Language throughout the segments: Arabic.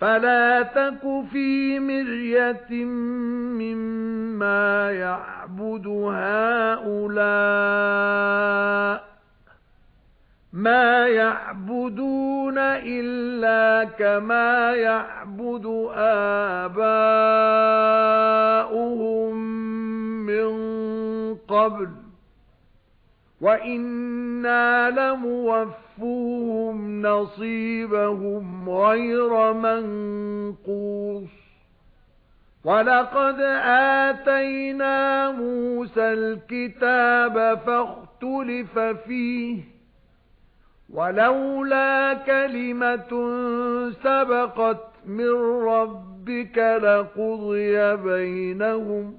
فَلَا تَكُ فِي مِرْيَةٍ مِّمَّا يَعْبُدُ هَؤُلَاءِ مَا يَعْبُدُونَ إِلَّا كَمَا يَعْبُدُ آبَاؤُهُم مِّن قَبْلُ. وَإِنَّا لَمُوَفُّوهُمْ نَصِيبَهُمْ غَيْرَ مَنقُوصٍ وَلَقَدْ آتَيْنَا مُوسَى الْكِتَابَ فَاخْتُلِفَ فِيهِ وَلَوْلَا كَلِمَةٌ سَبَقَتْ مِنْ رَبِّكَ لَقُضِيَ بَيْنَهُمْ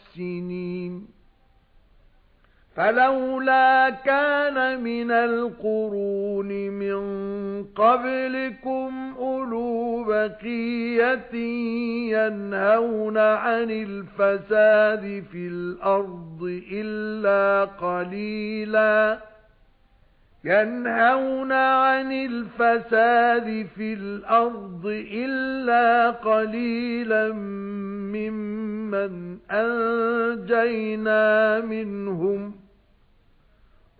فَلَوْلَا كَانَ مِنَ الْقُرُونِ مِنْ قَبْلِكُمْ أُولُو بَقِيَّةٍ يَنْهَوْنَ عَنِ الْفَسَادِ فِي الْأَرْضِ إِلَّا قَلِيلًا يَنْهَوْنَ عَنِ الْفَسَادِ فِي الْأَرْضِ إِلَّا قَلِيلًا مِّمَّنْ أَنْجَيْنَا مِنْهُمْ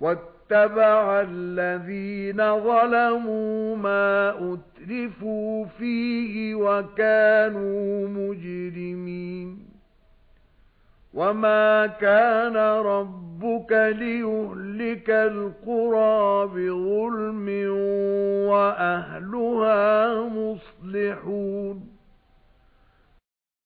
وَاتَّبَعَ الَّذِينَ ظَلَمُوا مَا أُتْرِفُوا فِيهِ وَكَانُوا مُجْرِمِينَ وَمَا كَانَ رَبُّكَ لِيُهْلِكَ الْقُرَى بِظُلْمٍ وَأَهْلُهَا مُصْلِحُونَ